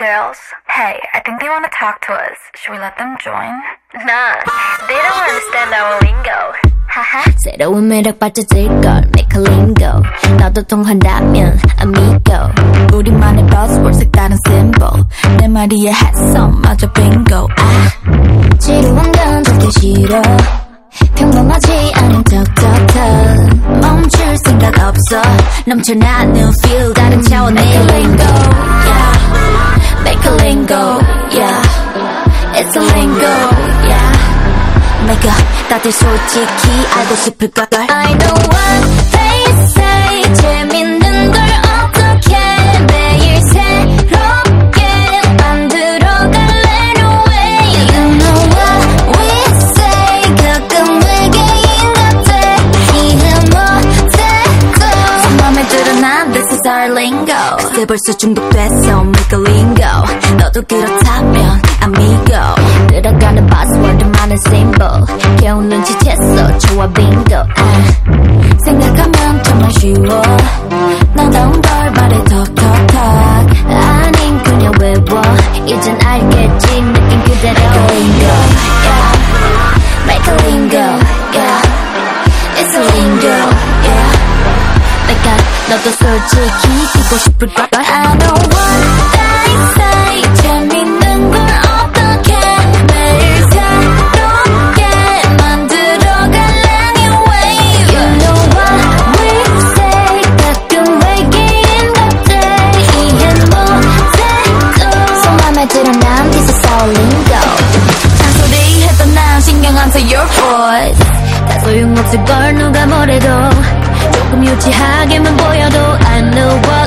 girls. Hey, I think they want to talk to us. Should we let them join? Nah, they don't understand our lingo. Haha. 새로운 매력 빠져들걸 Make a lingo 너도 통한다면 amigo 우리만의 buzzword 색다른 symbol 내 말이에 해성마저 bingo 아 지루한 건 절대 싫어 평범하지 않은 톡톡톡 멈출 생각 없어 넘쳐나는 feel 다른 차원의 lingo yeah. Make a lingo yeah. It's a lingo yeah. 내가 다들 솔직히 알고 싶을 걸 I know 난 this is our lingo 그새 벌써 중독됐어 make a lingo 너도 그렇다면 amigo 들어가는 buzzword 많은 symbol 겨우 눈치챘어 좋아 bingo 아. 생각하면 정말 쉬워 나다운 걸 말해 톡톡톡 아닌 그냥 외워 이젠 알겠 너도 솔직히 듣고 싶을 걸. I know what they say 재밌는 걸 어떻게 매일 새롭게 만들어 갈래 new way You know what we say 가끔 외계인 같아. 이해 못해도 손 맘에 들어 난 this is our lingo 잔소리 했던 난 신경 안써 your voice. 다 소용없을 걸 누가 뭐래도. 조금 유치하게만 보여도 know what